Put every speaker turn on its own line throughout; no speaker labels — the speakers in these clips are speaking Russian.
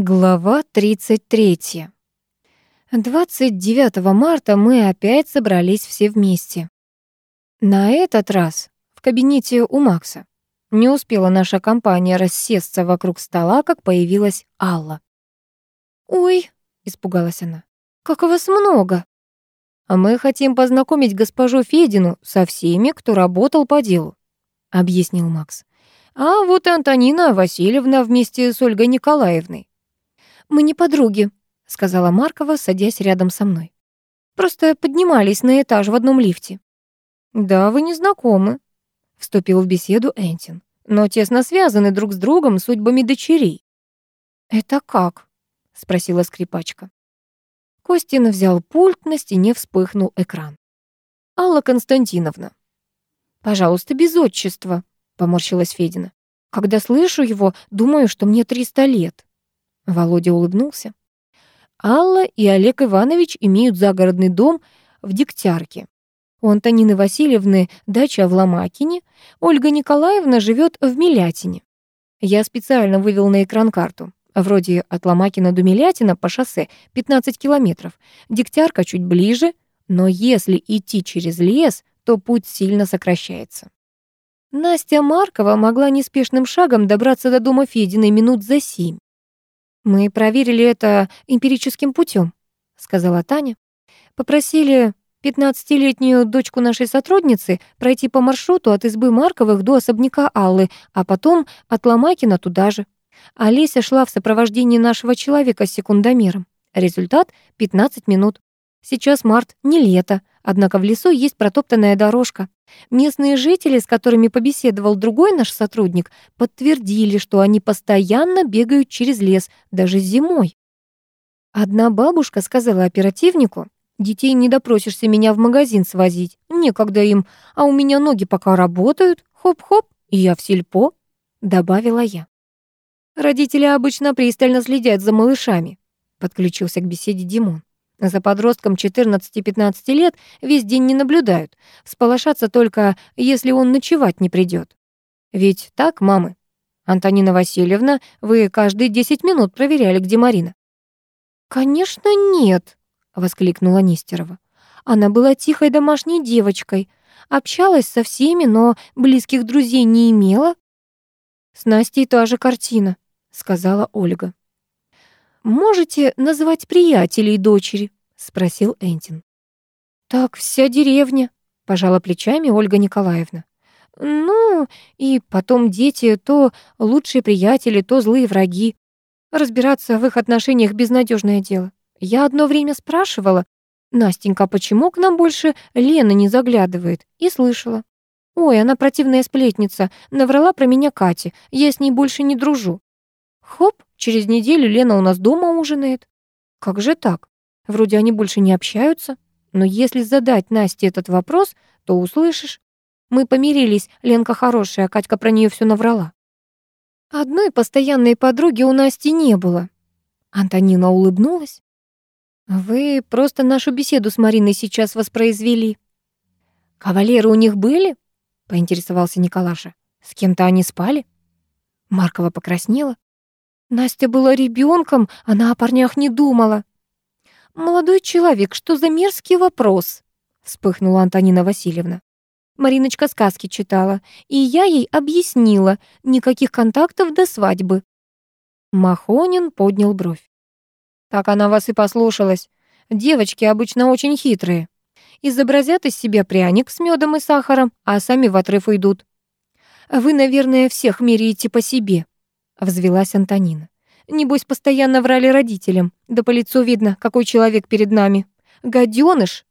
Глава 33. 29 марта мы опять собрались все вместе. На этот раз в кабинете у Макса. Не успела наша компания рассесться вокруг стола, как появилась Алла. «Ой», — испугалась она, — «как вас много!» «А мы хотим познакомить госпожу Федину со всеми, кто работал по делу», — объяснил Макс. «А вот и Антонина Васильевна вместе с Ольгой Николаевной. «Мы не подруги», — сказала Маркова, садясь рядом со мной. «Просто поднимались на этаж в одном лифте». «Да, вы не знакомы», — вступил в беседу Энтин, «но тесно связаны друг с другом судьбами дочерей». «Это как?» — спросила скрипачка. Костин взял пульт, на стене вспыхнул экран. «Алла Константиновна». «Пожалуйста, без отчества», — поморщилась Федина. «Когда слышу его, думаю, что мне триста лет». Володя улыбнулся. Алла и Олег Иванович имеют загородный дом в Дегтярке. У Антонины Васильевны дача в Ломакине, Ольга Николаевна живет в Милятине. Я специально вывел на экран карту. Вроде от Ломакина до Милятина по шоссе 15 километров. Дегтярка чуть ближе, но если идти через лес, то путь сильно сокращается. Настя Маркова могла неспешным шагом добраться до дома Фединой минут за семь. «Мы проверили это эмпирическим путем», — сказала Таня. «Попросили пятнадцатилетнюю дочку нашей сотрудницы пройти по маршруту от избы Марковых до особняка Аллы, а потом от Ломакина туда же. Олеся шла в сопровождении нашего человека с секундомером. Результат — 15 минут. Сейчас март, не лето, однако в лесу есть протоптанная дорожка. Местные жители, с которыми побеседовал другой наш сотрудник, подтвердили, что они постоянно бегают через лес, даже зимой. Одна бабушка сказала оперативнику, «Детей не допросишься меня в магазин свозить, некогда им, а у меня ноги пока работают, хоп-хоп, я в сельпо», — добавила я. «Родители обычно пристально следят за малышами», — подключился к беседе Димон. За подростком 14-15 лет весь день не наблюдают. Сполошаться только, если он ночевать не придет. Ведь так, мамы? Антонина Васильевна, вы каждые 10 минут проверяли, где Марина. «Конечно, нет», — воскликнула Нестерова. Она была тихой домашней девочкой, общалась со всеми, но близких друзей не имела. «С Настей та же картина», — сказала Ольга. «Можете назвать приятелей дочери?» — спросил Энтин. «Так вся деревня», — пожала плечами Ольга Николаевна. «Ну, и потом дети то лучшие приятели, то злые враги. Разбираться в их отношениях безнадежное дело. Я одно время спрашивала, Настенька, почему к нам больше Лена не заглядывает? И слышала. Ой, она противная сплетница, наврала про меня Кате, я с ней больше не дружу. Хоп, через неделю Лена у нас дома ужинает. Как же так? Вроде они больше не общаются. Но если задать Насте этот вопрос, то услышишь. Мы помирились, Ленка хорошая, а Катька про нее все наврала. Одной постоянной подруги у Насти не было. Антонина улыбнулась. Вы просто нашу беседу с Мариной сейчас воспроизвели. Кавалеры у них были? Поинтересовался Николаша. С кем-то они спали? Маркова покраснела. Настя была ребенком, она о парнях не думала. «Молодой человек, что за мерзкий вопрос?» вспыхнула Антонина Васильевна. Мариночка сказки читала, и я ей объяснила, никаких контактов до свадьбы. Махонин поднял бровь. Так она вас и послушалась. Девочки обычно очень хитрые. Изобразят из себя пряник с медом и сахаром, а сами в отрыв уйдут. Вы, наверное, всех меряете по себе, взвелась Антонина. Небось, постоянно врали родителям. Да по лицу видно, какой человек перед нами. Гадёныш.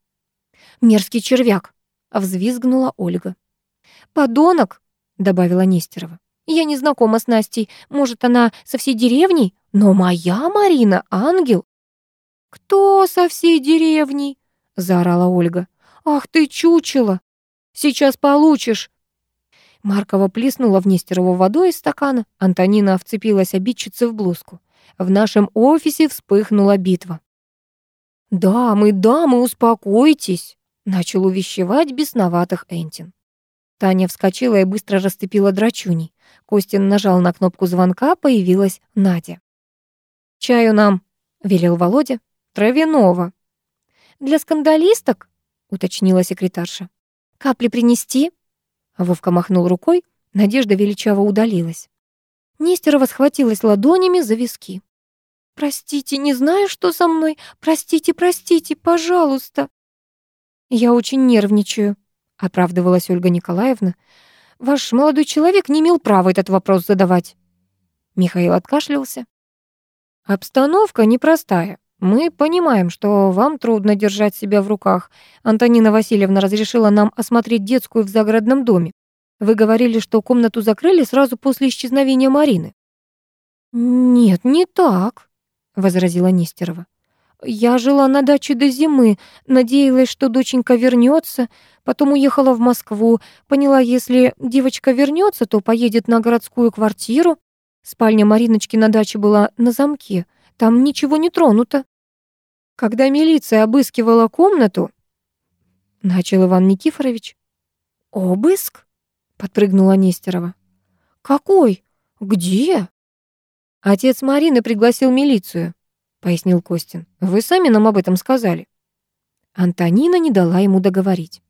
Мерзкий червяк, взвизгнула Ольга. Подонок, добавила Нестерова. Я не знакома с Настей. Может, она со всей деревней? Но моя Марина — ангел. Кто со всей деревней? заорала Ольга. Ах ты чучело! Сейчас получишь. Маркова плеснула в Нестерову водой из стакана. Антонина вцепилась обидчице в блузку. В нашем офисе вспыхнула битва. «Дамы, дамы, успокойтесь!» Начал увещевать бесноватых Энтин. Таня вскочила и быстро расцепила драчуней. Костин нажал на кнопку звонка, появилась Надя. «Чаю нам», — велел Володя. «Травяного». «Для скандалисток?» — уточнила секретарша. «Капли принести?» Вовка махнул рукой, Надежда величаво удалилась. Нестерова схватилась ладонями за виски. «Простите, не знаю, что со мной. Простите, простите, пожалуйста». «Я очень нервничаю», — оправдывалась Ольга Николаевна. «Ваш молодой человек не имел права этот вопрос задавать». Михаил откашлялся. «Обстановка непростая. Мы понимаем, что вам трудно держать себя в руках. Антонина Васильевна разрешила нам осмотреть детскую в загородном доме. Вы говорили, что комнату закрыли сразу после исчезновения Марины». «Нет, не так», — возразила Нестерова. «Я жила на даче до зимы, надеялась, что доченька вернется, потом уехала в Москву, поняла, если девочка вернется, то поедет на городскую квартиру. Спальня Мариночки на даче была на замке, там ничего не тронуто. Когда милиция обыскивала комнату, начал Иван Никифорович. «Обыск?» подпрыгнула Нестерова. Какой? Где? Отец Марины пригласил милицию, пояснил Костин. Вы сами нам об этом сказали. Антонина не дала ему договорить.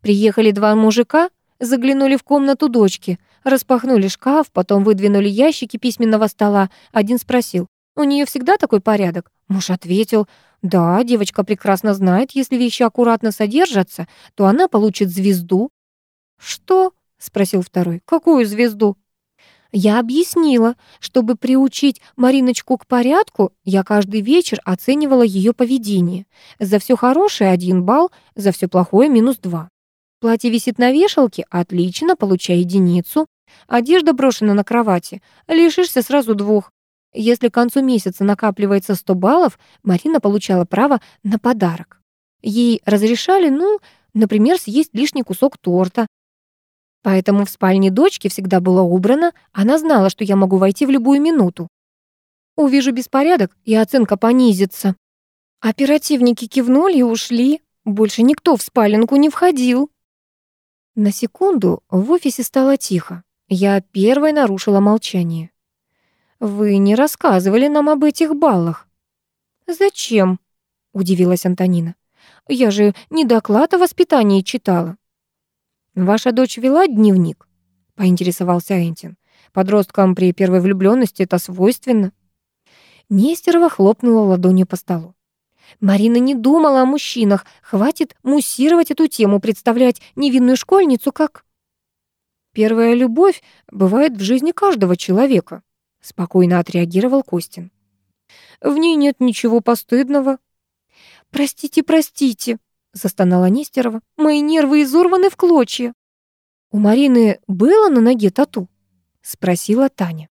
Приехали два мужика, заглянули в комнату дочки, распахнули шкаф, потом выдвинули ящики письменного стола. Один спросил, у нее всегда такой порядок? Муж ответил, да, девочка прекрасно знает, если вещи аккуратно содержатся, то она получит звезду. Что? — спросил второй. «Какую звезду?» Я объяснила, чтобы приучить Мариночку к порядку, я каждый вечер оценивала ее поведение. За все хорошее — один балл, за все плохое — минус два. Платье висит на вешалке — отлично, получай единицу. Одежда брошена на кровати — лишишься сразу двух. Если к концу месяца накапливается 100 баллов, Марина получала право на подарок. Ей разрешали, ну, например, съесть лишний кусок торта, Поэтому в спальне дочки всегда было убрано, она знала, что я могу войти в любую минуту. Увижу беспорядок, и оценка понизится. Оперативники кивнули и ушли. Больше никто в спаленку не входил. На секунду в офисе стало тихо. Я первой нарушила молчание. «Вы не рассказывали нам об этих баллах». «Зачем?» — удивилась Антонина. «Я же не доклад о воспитании читала». «Ваша дочь вела дневник?» — поинтересовался Энтин. «Подросткам при первой влюбленности это свойственно». Нестерова хлопнула ладонью по столу. Марина не думала о мужчинах. Хватит муссировать эту тему, представлять невинную школьницу как... «Первая любовь бывает в жизни каждого человека», — спокойно отреагировал Костин. «В ней нет ничего постыдного». «Простите, простите», застонала Нестерова. «Мои нервы изорваны в клочья». «У Марины было на ноге тату?» — спросила Таня.